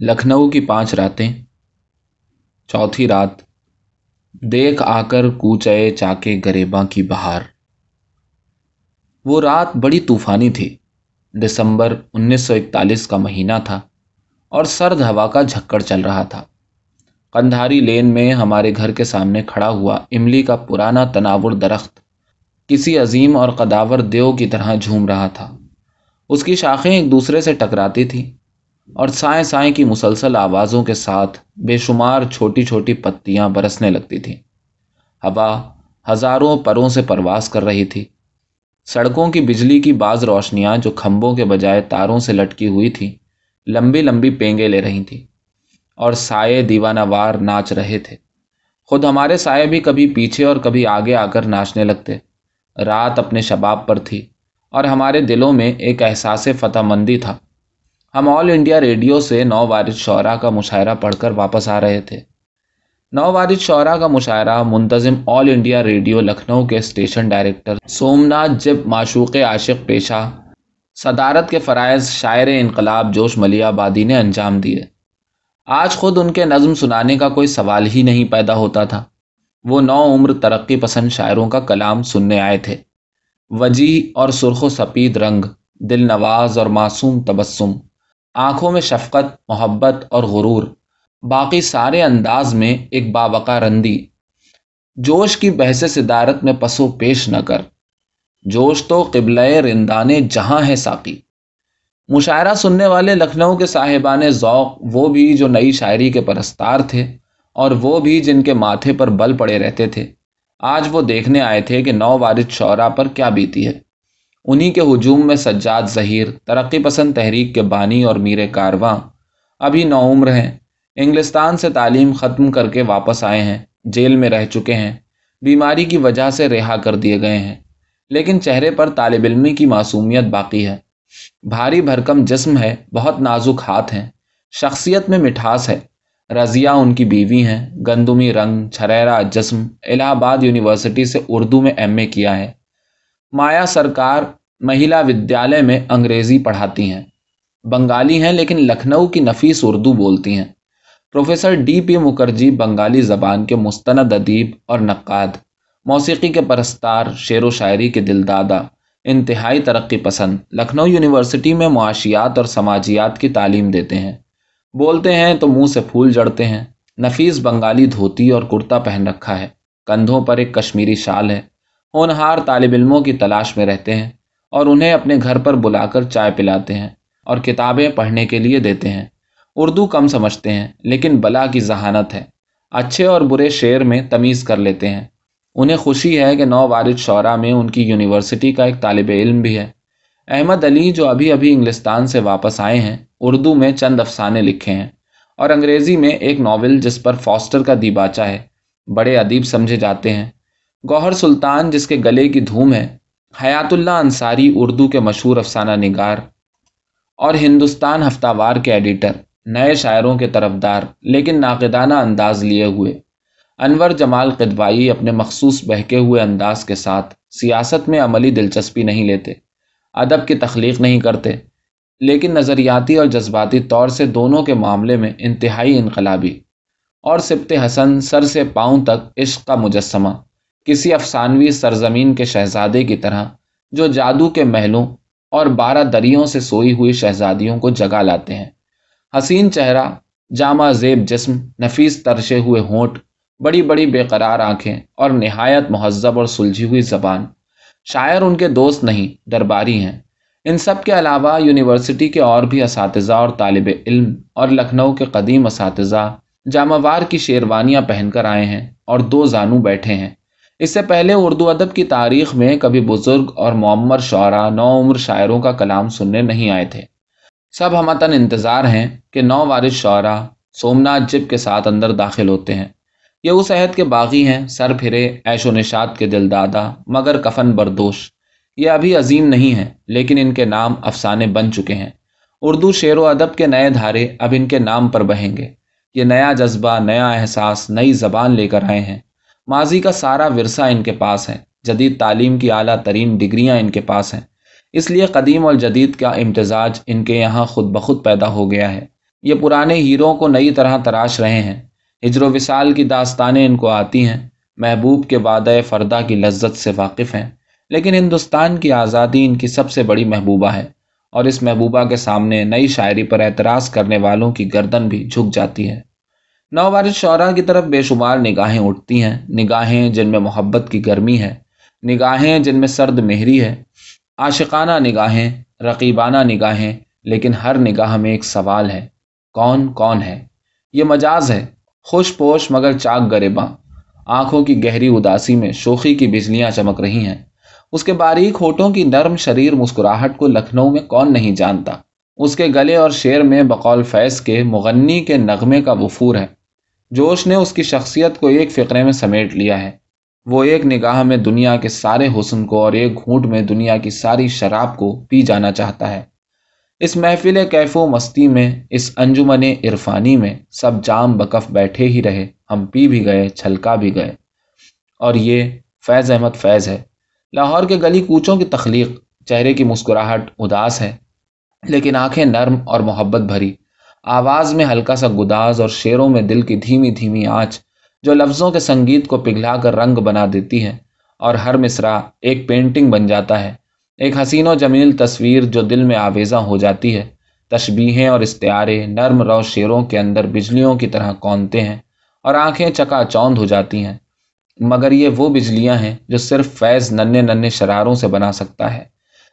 لکھنؤ کی پانچ راتیں، چوتھی رات دیکھ آ کر کوچے چاکے گریباں کی بہار۔ وہ رات بڑی طوفانی تھی۔ دسمبر انیس سو اکتالیس کا مہینہ تھا اور سرد ہوا کا جھکڑ چل رہا تھا۔ قندھاری لین میں ہمارے گھر کے سامنے کھڑا ہوا املی کا پرانا تناور درخت کسی عظیم اور قداور دیو کی طرح جھوم رہا تھا۔ اس کی شاخیں ایک دوسرے سے ٹکراتی تھیں۔ اور سائیں سائیں کی مسلسل آوازوں کے ساتھ بے شمار چھوٹی چھوٹی پتیاں برسنے لگتی تھیں۔ ہوا ہزاروں پروں سے پرواز کر رہی تھی۔ سڑکوں کی بجلی کی بعض روشنیاں جو کھمبوں کے بجائے تاروں سے لٹکی ہوئی تھیں، لمبی لمبی پینگے لے رہی تھیں اور سائے دیوانہ وار ناچ رہے تھے۔ خود ہمارے سائے بھی کبھی پیچھے اور کبھی آگے آ کر ناچنے لگتے۔ رات اپنے شباب پر تھی اور ہمارے دلوں میں ایک احساس فتح مندی تھا۔ ہم آل انڈیا ریڈیو سے نو وارد شعراء کا مشاعرہ پڑھ کر واپس آ رہے تھے۔ نو وارد شعراء کا مشاعرہ منتظم آل انڈیا ریڈیو لکھنؤ کے اسٹیشن ڈائریکٹر سومناتھ جب معشوق عاشق پیشہ، صدارت کے فرائض شاعر انقلاب جوش ملی آبادی نے انجام دیے۔ آج خود ان کے نظم سنانے کا کوئی سوال ہی نہیں پیدا ہوتا تھا۔ وہ نو عمر ترقی پسند شاعروں کا کلام سننے آئے تھے۔ وجی اور سرخ و سپید رنگ، دل نواز اور معصوم تبسم۔ آنکھوں میں شفقت، محبت اور غرور۔ باقی سارے انداز میں ایک باوقا رندی۔ جوش کی بحث صدارت میں پسو پیش نہ کر۔ جوش تو قبل رندان جہاں ہے ساقی۔ مشاعرہ سننے والے لکھنؤ کے صاحبان ذوق وہ بھی جو نئی شاعری کے پرستار تھے اور وہ بھی جن کے ماتھے پر بل پڑے رہتے تھے۔ آج وہ دیکھنے آئے تھے کہ نو وارد شعرا پر کیا بیتی ہے۔ انہی کے ہجوم میں سجاد ظہیر، ترقی پسند تحریک کے بانی اور میر کارواں ابھی نو عمر ہیں۔ انگلستان سے تعلیم ختم کر کے واپس آئے ہیں، جیل میں رہ چکے ہیں۔ بیماری کی وجہ سے رہا کر دیے گئے ہیں۔ لیکن چہرے پر طالب علمی کی معصومیت باقی ہے۔ بھاری بھرکم جسم ہے، بہت نازک ہاتھ ہیں۔ شخصیت میں مٹھاس ہے۔ رضیہ ان کی بیوی ہیں۔ گندمی رنگ، چھریرا جسم، الہ آباد یونیورسٹی سے اردو میں ایم اے کیا ہے۔ مایا سرکار مہیلا ودیالیہ میں انگریزی پڑھاتی ہیں۔ بنگالی ہیں لیکن لکھنؤ کی نفیس اردو بولتی ہیں۔ Professor D P Mukherjee Bengali زبان کے مستند ادیب اور نقاد، موسیقی کے پرستار، شعر و شاعری کے دل دادا انتہائی ترقی پسند، لکھنؤ یونیورسٹی میں معاشیات اور سماجیات کی تعلیم دیتے ہیں۔ بولتے ہیں تو منہ سے پھول جڑتے ہیں۔ نفیس بنگالی دھوتی اور کرتا پہن رکھا ہے۔ کندھوں پر ایک کشمیری شال ہے۔ ہونہار طالب علموں کی تلاش میں رہتے ہیں۔ اور انہیں اپنے گھر پر بلا کر چائے پلاتے ہیں اور کتابیں پڑھنے کے لیے دیتے ہیں۔ اردو کم سمجھتے ہیں، لیکن بلا کی ذہانت ہے۔ اچھے اور برے شعر میں تمیز کر لیتے ہیں۔ انہیں خوشی ہے کہ نو وارد شعرا میں ان کی یونیورسٹی کا ایک طالب علم بھی ہے۔ احمد علی جو ابھی ابھی انگلستان سے واپس آئے ہیں، اردو میں چند افسانے لکھے ہیں اور انگریزی میں ایک ناول جس پر فاسٹر کا دیباچہ ہے، بڑے ادیب سمجھے جاتے ہیں۔ گوہر سلطان جس کے گلے کی دھوم ہے حیات اللہ انصاری اردو کے مشہور افسانہ نگار اور ہندوستان ہفتہ وار کے ایڈیٹر، نئے شاعروں کے طرفدار، لیکن ناقدانہ انداز لیے ہوئے۔ انور جمال قدوائی اپنے مخصوص بہکے ہوئے انداز کے ساتھ سیاست میں عملی دلچسپی نہیں لیتے، ادب کی تخلیق نہیں کرتے، لیکن نظریاتی اور جذباتی طور سے دونوں کے معاملے میں انتہائی انقلابی۔ اور سبت حسن سر سے پاؤں تک عشق کا مجسمہ۔ کسی افسانوی سرزمین کے شہزادے کی طرح، جو جادو کے محلوں اور بارہ دریوں سے سوئی ہوئی شہزادیوں کو جگا لاتے ہیں۔ حسین چہرہ، جامع زیب جسم، نفیس ترشے ہوئے ہونٹ، بڑی بڑی بے قرار آنکھیں اور نہایت مہذب اور سلجھی ہوئی زبان۔ شاعر ان کے دوست نہیں، درباری ہیں۔ ان سب کے علاوہ یونیورسٹی کے اور بھی اساتذہ اور طالب علم اور لکھنؤ کے قدیم اساتذہ جامع وار کی شیروانیاں پہن کر آئے ہیں اور دو زانو بیٹھے ہیں۔ اس سے پہلے اردو ادب کی تاریخ میں کبھی بزرگ اور معمر شعراء، نو عمر شاعروں کا کلام سننے نہیں آئے تھے۔ سب ہمتن انتظار ہیں کہ نو وارث شعراء سومناتھ جب کے ساتھ اندر داخل ہوتے ہیں۔ یہ اس عہد کے باغی ہیں، سر پھرے ایش و نشاد کے دل دادا، مگر کفن بردوش۔ یہ ابھی عظیم نہیں ہیں، لیکن ان کے نام افسانے بن چکے ہیں۔ اردو شعر و ادب کے نئے دھارے اب ان کے نام پر بہیں گے۔ یہ نیا جذبہ، نیا احساس، نئی زبان لے کر آئے ہیں۔ ماضی کا سارا ورثہ ان کے پاس ہے، جدید تعلیم کی اعلیٰ ترین ڈگریاں ان کے پاس ہیں۔ اس لیے قدیم اور جدید کا امتزاج ان کے یہاں خود بخود پیدا ہو گیا ہے۔ یہ پرانے ہیروں کو نئی طرح تراش رہے ہیں۔ ہجر و وصال کی داستانیں ان کو آتی ہیں۔ محبوب کے وعدہ فردہ کی لذت سے واقف ہیں۔ لیکن ہندوستان کی آزادی ان کی سب سے بڑی محبوبہ ہے۔ اور اس محبوبہ کے سامنے نئی شاعری پر اعتراض کرنے والوں کی گردن بھی جھک جاتی ہے۔ نوبارش شعراء کی طرف بے شمار نگاہیں اٹھتی ہیں۔ نگاہیں جن میں محبت کی گرمی ہے۔ نگاہیں جن میں سرد مہری ہے۔ عاشقانہ نگاہیں، رقیبانہ نگاہیں، لیکن ہر نگاہ میں ایک سوال ہے۔ کون کون ہے؟ یہ مجاز ہے۔ خوش پوش مگر چاک گریباں۔ آنکھوں کی گہری اداسی میں شوخی کی بجلیاں چمک رہی ہیں۔ اس کے باریک ہوٹوں کی نرم شریر مسکراہٹ کو لکھنؤ میں کون نہیں جانتا۔ اس کے گلے اور شیر میں بقول فیض کے مغنی کے نغمے کا وفور ہے۔ جوش نے اس کی شخصیت کو ایک فقرے میں سمیٹ لیا ہے۔ وہ ایک نگاہ میں دنیا کے سارے حسن کو اور ایک گھونٹ میں دنیا کی ساری شراب کو پی جانا چاہتا ہے۔ اس محفل کیف و مستی میں، اس انجمن عرفانی میں سب جام بکف بیٹھے ہی رہے۔ ہم پی بھی گئے، چھلکا بھی گئے۔ اور یہ فیض احمد فیض ہے۔ لاہور کے گلی کوچوں کی تخلیق، چہرے کی مسکراہٹ، اداس ہے۔ لیکن آنکھیں نرم اور محبت بھری۔ آواز میں ہلکا سا گداز اور شیروں میں دل کی دھیمی دھیمی آنچ جو لفظوں کے سنگیت کو پگھلا کر رنگ بنا دیتی ہے اور ہر مصرع ایک پینٹنگ بن جاتا ہے۔ ایک حسین و جمیل تصویر جو دل میں آویزاں ہو جاتی ہے۔ تشبیہیں اور استعارے نرم رو شیروں کے اندر بجلیوں کی طرح کونتے ہیں اور آنکھیں چکا چوند ہو جاتی ہیں۔ مگر یہ وہ بجلیاں ہیں جو صرف فیض ننے ننے شراروں سے بنا سکتا ہے۔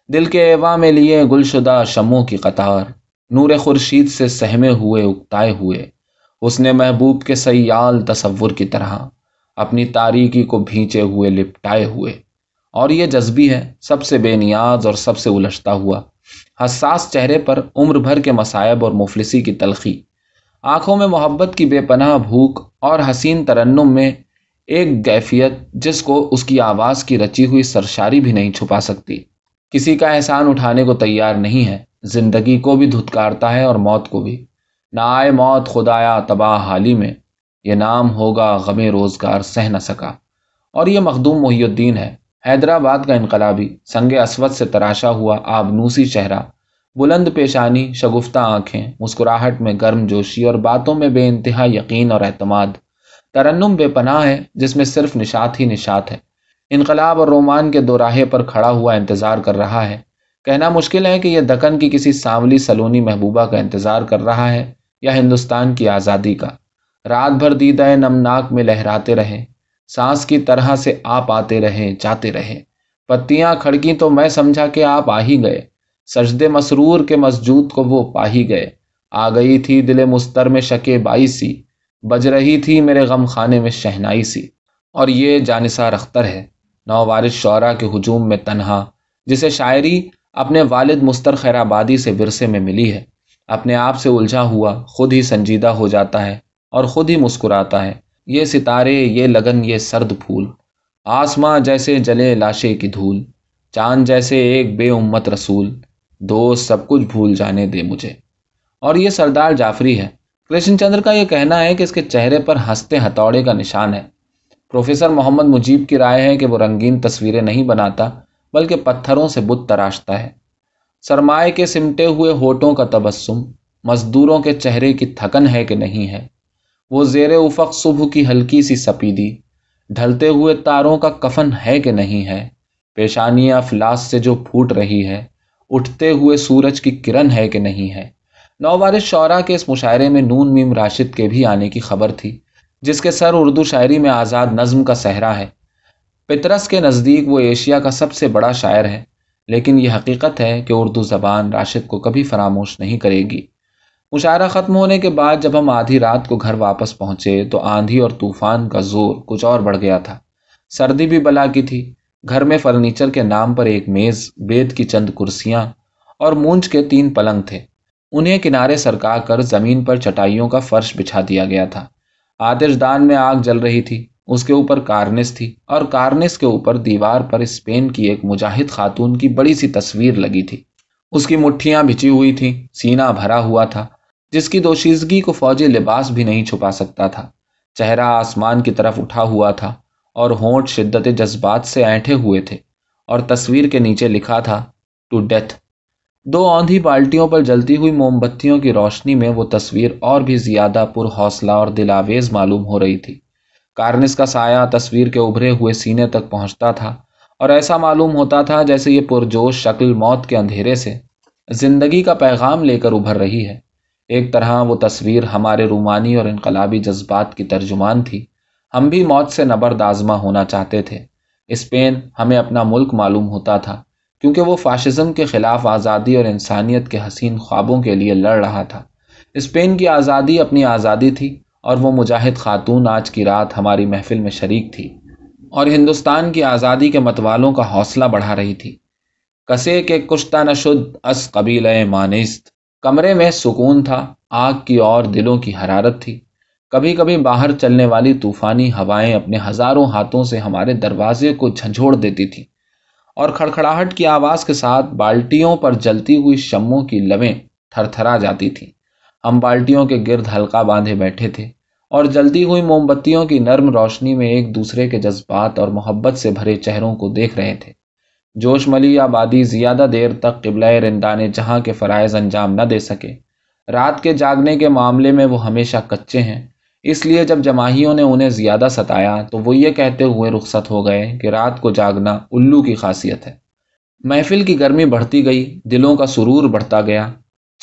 دل کے ایوا میں لیے گل شدہ شموں کی قطار۔ نور خورشید سے سہمے ہوئے، اکتائے ہوئے۔ اس نے محبوب کے سیال تصور کی طرح اپنی تاریکی کو بھینچے ہوئے، لپٹائے ہوئے۔ اور یہ جذبی ہے، سب سے بے نیاز اور سب سے الجھتا ہوا۔ حساس چہرے پر عمر بھر کے مصائب اور مفلسی کی تلخی۔ آنکھوں میں محبت کی بے پناہ بھوک اور حسین ترنم میں ایک کیفیت جس کو اس کی آواز کی رچی ہوئی سرشاری بھی نہیں چھپا سکتی۔ کسی کا احسان اٹھانے کو تیار نہیں ہے۔ زندگی کو بھی دھتکارتا ہے اور موت کو بھی۔ نہ آئے موت، خدایا تباہ حالی میں۔ یہ نام ہوگا غم روزگار، سہ نہ سکا۔ اور یہ مخدوم محی الدین ہے۔ حیدرآباد کا انقلابی سنگ اسود سے تراشا ہوا آبنوسی چہرہ۔ بلند پیشانی، شگفتہ آنکھیں، مسکراہٹ میں گرم جوشی اور باتوں میں بے انتہا یقین اور اعتماد۔ ترنم بے پناہ ہے، جس میں صرف نشات ہی نشات ہے۔ انقلاب اور رومان کے دو راہے پر کھڑا ہوا انتظار کر رہا ہے۔ کہنا مشکل ہے کہ یہ دکن کی کسی سانولی سلونی محبوبہ کا انتظار کر رہا ہے یا ہندوستان کی آزادی کا۔ رات بھر دیدہ نمناک میں لہراتے رہے سانس کی طرح سے آپ آتے رہے جاتے رہے پتیاں کھڑکی تو میں سمجھا کہ آپ آ ہی گئے۔ سجدے مسرور کے مسجود کو وہ پا ہی گئے۔ آ گئی تھی دل مستر میں شکے بائی سی، بج رہی تھی میرے غم خانے میں شہنائی سی۔ اور یہ جانثار اختر ہے نو وارث شعرا کے ہجوم میں تنہا، جسے شاعری اپنے والد مستر خیر آبادی سے ورثے میں ملی ہے۔ اپنے آپ سے الجھا ہوا خود ہی سنجیدہ ہو جاتا ہے اور خود ہی مسکراتا ہے۔ یہ ستارے، یہ لگن، یہ سرد پھول۔ آسماں جیسے جلے لاشے کی دھول۔ چاند جیسے ایک بے امت رسول۔ دوست سب کچھ بھول جانے دے مجھے۔ اور یہ سردار جعفری ہے۔ کرشن چندر کا یہ کہنا ہے کہ اس کے چہرے پر ہنستے ہتھوڑے کا نشان ہے۔ پروفیسر محمد مجیب کی رائے ہے کہ وہ رنگین تصویریں نہیں بناتا۔ بلکہ پتھروں سے بت تراشتا ہے۔ سرمائے کے سمٹے ہوئے ہوٹوں کا تبسم، مزدوروں کے چہرے کی تھکن ہے کہ نہیں ہے۔ وہ زیر افق صبح کی ہلکی سی سپیدی، ڈھلتے ہوئے تاروں کا کفن ہے کہ نہیں ہے۔ پیشانیاں افلاس سے جو پھوٹ رہی ہے، اٹھتے ہوئے سورج کی کرن ہے کہ نہیں ہے۔ نووارث شعرا کے اس مشاعرے میں نون میم راشد کے بھی آنے کی خبر تھی، جس کے سر اردو شاعری میں آزاد نظم کا صحرا ہے۔ پترس کے نزدیک وہ ایشیا کا سب سے بڑا شاعر ہے، لیکن یہ حقیقت ہے کہ اردو زبان راشد کو کبھی فراموش نہیں کرے گی۔ مشاعرہ ختم ہونے کے بعد جب ہم آدھی رات کو گھر واپس پہنچے تو آندھی اور طوفان کا زور کچھ اور بڑھ گیا تھا۔ سردی بھی بلا کی تھی۔ گھر میں فرنیچر کے نام پر ایک میز، بیت کی چند کرسیاں اور مونج کے تین پلنگ تھے۔ انہیں کنارے سرکا کر زمین پر چٹائیوں کا فرش بچھا دیا گیا تھا۔ آتش دان میں آگ جل رہی تھی۔ اس کے اوپر کارنس تھی اور کارنس کے اوپر دیوار پر اسپین کی ایک مجاہد خاتون کی بڑی سی تصویر لگی تھی۔ اس کی مٹھیاں بچی ہوئی تھیں، سینہ بھرا ہوا تھا، جس کی دوشیزگی کو فوجی لباس بھی نہیں چھپا سکتا تھا۔ چہرہ آسمان کی طرف اٹھا ہوا تھا اور ہونٹ شدت جذبات سے اینٹھے ہوئے تھے اور تصویر کے نیچے لکھا تھا ٹو ڈیتھ دو آندھی بالٹیوں پر جلتی ہوئی موم بتیوں کی روشنی میں وہ تصویر اور بھی زیادہ پر حوصلہ اور دلاویز معلوم ہو رہی تھی۔ کارنس کا سایہ تصویر کے ابھرے ہوئے سینے تک پہنچتا تھا اور ایسا معلوم ہوتا تھا جیسے یہ پرجوش شکل موت کے اندھیرے سے زندگی کا پیغام لے کر ابھر رہی ہے۔ ایک طرح وہ تصویر ہمارے رومانی اور انقلابی جذبات کی ترجمان تھی۔ ہم بھی موت سے نبرد آزما ہونا چاہتے تھے۔ اسپین ہمیں اپنا ملک معلوم ہوتا تھا، کیونکہ وہ فاشزم کے خلاف آزادی اور انسانیت کے حسین خوابوں کے لیے لڑ رہا تھا۔ اسپین کی آزادی اپنی آزادی تھی۔ اور وہ مجاہد خاتون آج کی رات ہماری محفل میں شریک تھی اور ہندوستان کی آزادی کے متوالوں کا حوصلہ بڑھا رہی تھی۔ کسے کے کشتہ نشد اس قبیل مانست۔ کمرے میں سکون تھا، آگ کی اور دلوں کی حرارت تھی۔ کبھی کبھی باہر چلنے والی طوفانی ہوائیں اپنے ہزاروں ہاتھوں سے ہمارے دروازے کو جھنجھوڑ دیتی تھی اور کھڑکھڑاہٹ کی آواز کے ساتھ بالٹیوں پر جلتی ہوئی شموں کی لویں تھر تھرا جاتی تھیں۔ ہم بالٹیوں کے گرد ہلکا باندھے بیٹھے تھے اور جلتی ہوئی موم بتیوں کی نرم روشنی میں ایک دوسرے کے جذبات اور محبت سے بھرے چہروں کو دیکھ رہے تھے۔ جوش ملی آبادی زیادہ دیر تک قبلہ رندان جہاں کے فرائض انجام نہ دے سکے۔ رات کے جاگنے کے معاملے میں وہ ہمیشہ کچے ہیں۔ اس لیے جب جماہیوں نے انہیں زیادہ ستایا تو وہ یہ کہتے ہوئے رخصت ہو گئے کہ رات کو جاگنا الو کی خاصیت ہے۔ محفل کی گرمی بڑھتی گئی، دلوں کا سرور بڑھتا گیا۔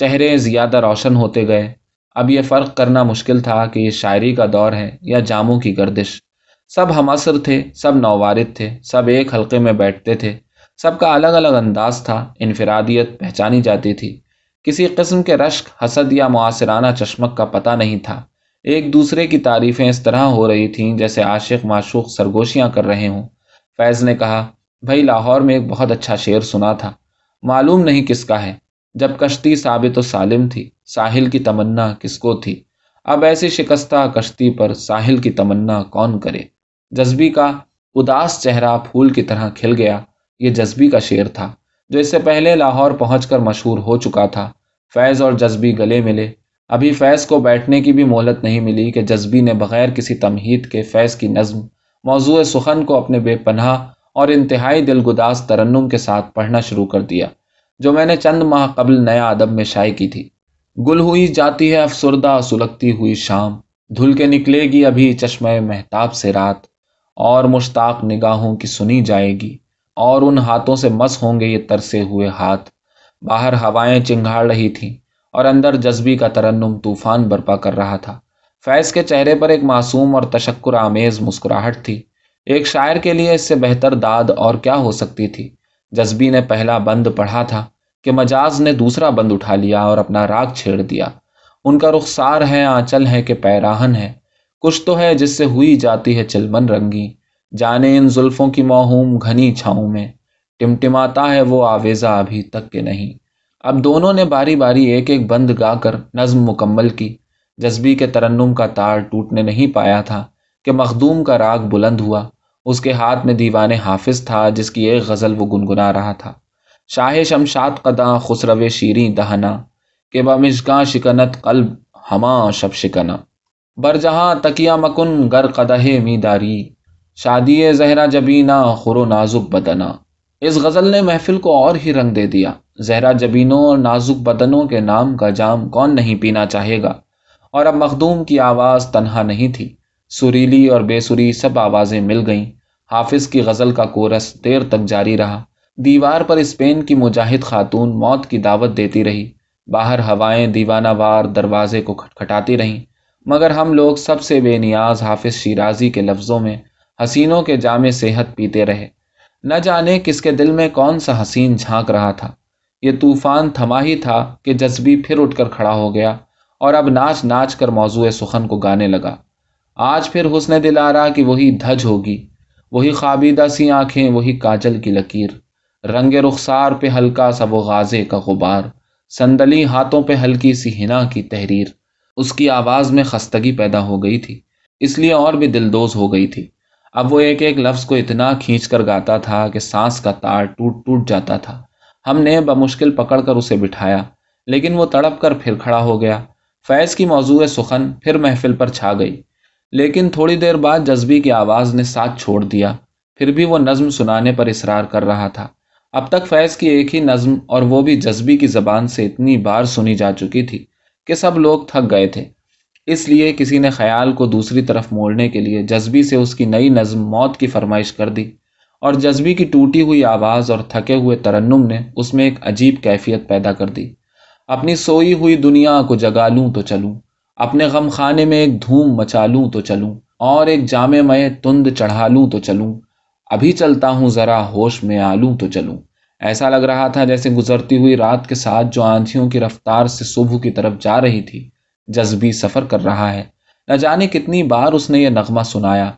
چہرے زیادہ روشن ہوتے گئے۔ اب یہ فرق کرنا مشکل تھا کہ یہ شاعری کا دور ہے یا جاموں کی گردش۔ سب ہم اثر تھے، سب نوارد تھے، سب ایک حلقے میں بیٹھتے تھے۔ سب کا الگ الگ انداز تھا، انفرادیت پہچانی جاتی تھی۔ کسی قسم کے رشک، حسد یا معاصرانہ چشمک کا پتہ نہیں تھا۔ ایک دوسرے کی تعریفیں اس طرح ہو رہی تھیں جیسے عاشق معشوق سرگوشیاں کر رہے ہوں۔ فیض نے کہا، بھائی لاہور میں ایک بہت اچھا شعر سنا تھا۔ معلوم نہیں کس کا ہے۔ جب کشتی ثابت و سالم تھی، ساحل کی تمنا کس کو تھی؟ اب ایسی شکستہ کشتی پر ساحل کی تمنا کون کرے؟ جذبی کا اداس چہرہ پھول کی طرح کھل گیا۔ یہ جذبی کا شعر تھا، جو اس سے پہلے لاہور پہنچ کر مشہور ہو چکا تھا۔ فیض اور جذبی گلے ملے۔ ابھی فیض کو بیٹھنے کی بھی مہلت نہیں ملی کہ جذبی نے بغیر کسی تمہید کے فیض کی نظم، موضوع سخن کو اپنے بے پناہ اور انتہائی دلگداز ترنم کے ساتھ پڑھنا شروع کر دیا۔ جو میں نے چند ماہ قبل نیا ادب میں شائع کی تھی۔ گل ہوئی جاتی ہے افسردہ سلگتی ہوئی شام۔ دھل کے نکلے گی ابھی چشمہ محتاب سے رات۔ اور مشتاق نگاہوں کی سنی جائے گی۔ اور ان ہاتھوں سے مس ہوں گے یہ ترسے ہوئے ہاتھ۔ باہر ہوائیں چنگھاڑ رہی تھیں اور اندر جذبی کا ترنم طوفان برپا کر رہا تھا۔ فیض کے چہرے پر ایک معصوم اور تشکر آمیز مسکراہٹ تھی۔ ایک شاعر کے لیے اس سے بہتر داد اور کیا ہو سکتی تھی؟ جذبی نے پہلا بند پڑھا تھا کہ مجاز نے دوسرا بند اٹھا لیا اور اپنا راگ چھیڑ دیا۔ ان کا رخسار ہے، آنچل ہے کہ پیراہن ہے۔ کچھ تو ہے جس سے ہوئی جاتی ہے چلمن رنگی۔ جانے ان زلفوں کی موہوم گھنی چھاؤں میں۔ ٹمٹماتا ہے وہ آویزہ ابھی تک کہ نہیں۔ اب دونوں نے باری باری ایک ایک بند گا کر نظم مکمل کی۔ جذبی کے ترنم کا تار ٹوٹنے نہیں پایا تھا کہ مخدوم کا راگ بلند ہوا۔ اس کے ہاتھ میں دیوان حافظ تھا جس کی ایک غزل وہ گنگنا رہا تھا۔ شاہ شمشاد قداں خسرو شیریں دہنا، کہ بمشگاں شکنت قلب ہماں شب شکنا۔ بر جہاں تکیا مکن، گر قدہ میداری۔ شادی زہرا جبینا خرو نازک بدنا۔ اس غزل نے محفل کو اور ہی رنگ دے دیا۔ زہرا جبینوں اور نازک بدنوں کے نام کا جام کون نہیں پینا چاہے گا؟ اور اب مخدوم کی آواز تنہا نہیں تھی۔ سریلی اور بے سری سب آوازیں مل گئیں۔ حافظ کی غزل کا کورس دیر تک جاری رہا۔ دیوار پر اسپین کی مجاہد خاتون موت کی دعوت دیتی رہی۔ باہر ہوائیں دیوانہ وار دروازے کو کھٹکھٹاتی رہیں۔ مگر ہم لوگ سب سے بے نیاز حافظ شیرازی کے لفظوں میں حسینوں کے جامع صحت پیتے رہے۔ نہ جانے کس کے دل میں کون سا حسین جھانک رہا تھا۔ یہ طوفان تھما ہی تھا کہ جذبی پھر اٹھ کر کھڑا ہو گیا اور اب ناچ ناچ کر موضوع سخن کو گانے لگا۔ آج پھر حسن دل آ رہا کہ وہی دھج ہوگی، وہی خوابیدہ سی آنکھیں، وہی کاجل کی لکیر۔ رنگ رخسار پہ ہلکا سا وہ غازے کا غبار سندلی ہاتھوں پہ ہلکی سی ہنا کی تحریر۔ اس کی آواز میں خستگی پیدا ہو گئی تھی، اس لیے اور بھی دلدوز ہو گئی تھی۔ اب وہ ایک ایک لفظ کو اتنا کھینچ کر گاتا تھا کہ سانس کا تار ٹوٹ ٹوٹ جاتا تھا۔ ہم نے بمشکل پکڑ کر اسے بٹھایا، لیکن وہ تڑپ کر پھر کھڑا ہو گیا۔ فیض کی موضوع سخن پھر محفل پر چھا گئی۔ لیکن تھوڑی دیر بعد جذبی کی آواز نے ساتھ چھوڑ دیا۔ پھر بھی وہ نظم سنانے پر اصرار کر رہا تھا۔ اب تک فیض کی ایک ہی نظم اور وہ بھی جذبی کی زبان سے اتنی بار سنی جا چکی تھی کہ سب لوگ تھک گئے تھے۔ اس لیے کسی نے خیال کو دوسری طرف موڑنے کے لیے جذبی سے اس کی نئی نظم موت کی فرمائش کر دی اور جذبی کی ٹوٹی ہوئی آواز اور تھکے ہوئے ترنم نے اس میں ایک عجیب کیفیت پیدا کر دی۔ اپنی سوئی ہوئی دنیا کو جگا لوں تو چلوں۔ اپنے غم خانے میں ایک دھوم مچا لوں تو چلوں، اور ایک جامع میں تند چڑھا لوں تو چلوں۔ ابھی چلتا ہوں ذرا ہوش میں آلوں تو چلوں۔ ایسا لگ رہا تھا جیسے گزرتی ہوئی رات کے ساتھ جو آندھیوں کی رفتار سے صبح کی طرف جا رہی تھی، جذبی سفر کر رہا ہے۔ نہ جانے کتنی بار اس نے یہ نغمہ سنایا۔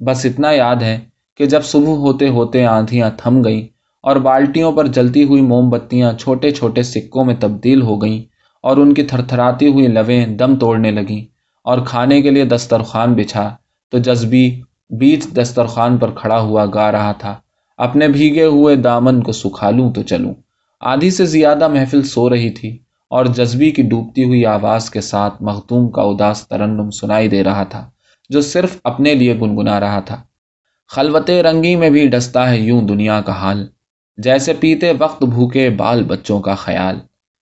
بس اتنا یاد ہے کہ جب صبح ہوتے ہوتے آندھیاں تھم گئیں اور بالٹیوں پر جلتی ہوئی موم بتیاں چھوٹے چھوٹے سکوں میں تبدیل ہو گئیں اور ان کی تھر تھراتی ہوئی لویں دم توڑنے لگیں اور کھانے کے لیے دسترخوان بچھا تو جذبی بیچ دسترخوان پر کھڑا ہوا گا رہا تھا۔ اپنے بھیگے ہوئے دامن کو سکھا لوں تو چلوں۔ آدھی سے زیادہ محفل سو رہی تھی اور جذبی کی ڈوبتی ہوئی آواز کے ساتھ مختوم کا اداس ترنم سنائی دے رہا تھا، جو صرف اپنے لیے گنگنا رہا تھا۔ خلوت رنگی میں بھی ڈستا ہے یوں دنیا کا حال، جیسے پیتے وقت بھوکے بال بچوں کا خیال۔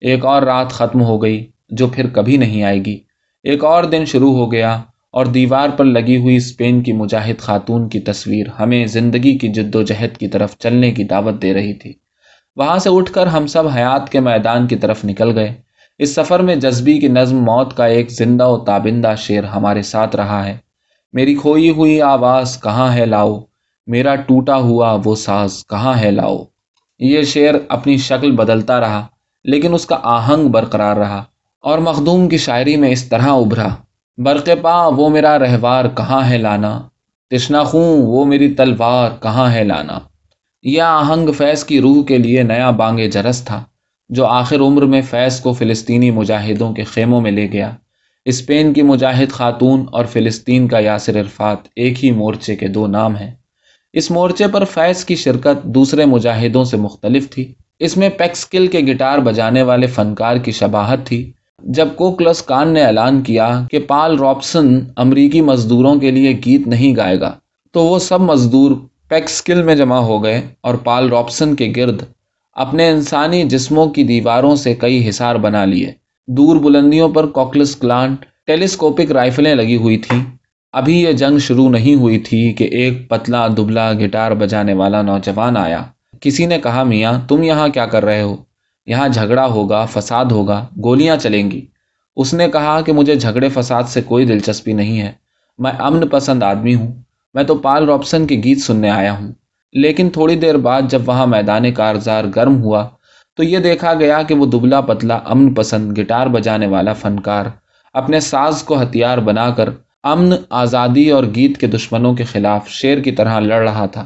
ایک اور رات ختم ہو گئی جو پھر کبھی نہیں آئے گی۔ ایک اور دن شروع ہو گیا اور دیوار پر لگی ہوئی اسپین کی مجاہد خاتون کی تصویر ہمیں زندگی کی جد و جہد کی طرف چلنے کی دعوت دے رہی تھی۔ وہاں سے اٹھ کر ہم سب حیات کے میدان کی طرف نکل گئے۔ اس سفر میں جذبی کی نظم موت کا ایک زندہ و تابندہ شعر ہمارے ساتھ رہا ہے۔ میری کھوئی ہوئی آواز کہاں ہے لاؤ؟ میرا ٹوٹا ہوا وہ ساز کہاں ہے لاؤ؟ یہ شعر اپنی شکل بدلتا رہا۔ لیکن اس کا آہنگ برقرار رہا اور مخدوم کی شاعری میں اس طرح ابھرا برق پا، وہ میرا رہوار کہاں ہے لانا؟ تشنا خوں وہ میری تلوار کہاں ہے لانا؟ یہ آہنگ فیض کی روح کے لیے نیا بانگ جرس تھا، جو آخر عمر میں فیض کو فلسطینی مجاہدوں کے خیموں میں لے گیا۔ اسپین کی مجاہد خاتون اور فلسطین کا یاسر عرفات ایک ہی مورچے کے دو نام ہیں۔ اس مورچے پر فیض کی شرکت دوسرے مجاہدوں سے مختلف تھی۔ اس میں پیکسکل کے گٹار بجانے والے فنکار کی شباہت تھی۔ جب کوکلس کان نے اعلان کیا کہ پال رابسن امریکی مزدوروں کے لیے گیت نہیں گائے گا، تو وہ سب مزدور پیکسکل میں جمع ہو گئے اور پال رابسن کے گرد اپنے انسانی جسموں کی دیواروں سے کئی حصار بنا لیے۔ دور بلندیوں پر کوکلس کلانٹ ٹیلیسکوپک رائفلیں لگی ہوئی تھیں۔ ابھی یہ جنگ شروع نہیں ہوئی تھی کہ ایک پتلا دبلا گٹار بجانے والا نوجوان آیا۔ کسی نے کہا، میاں، تم یہاں کیا کر رہے ہو؟ یہاں جھگڑا ہوگا، فساد ہوگا، گولیاں چلیں گی۔ اس نے کہا کہ مجھے جھگڑے فساد سے کوئی دلچسپی نہیں ہے۔ میں امن پسند آدمی ہوں۔ میں تو پال رابسن کے گیت سننے آیا ہوں۔ لیکن تھوڑی دیر بعد جب وہاں میدان کارزار گرم ہوا، تو یہ دیکھا گیا کہ وہ دبلا پتلا امن پسند گٹار بجانے والا فنکار اپنے ساز کو ہتھیار بنا کر امن، آزادی اور گیت کے دشمنوں کے خلاف شیر کی طرح لڑ رہا تھا۔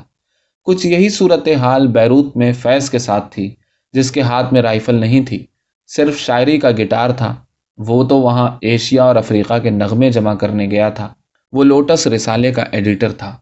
کچھ یہی صورت حال بیروت میں فیض کے ساتھ تھی، جس کے ہاتھ میں رائفل نہیں تھی۔ صرف شاعری کا گٹار تھا۔ وہ تو وہاں ایشیا اور افریقہ کے نغمے جمع کرنے گیا تھا۔ وہ لوٹس رسالے کا ایڈیٹر تھا۔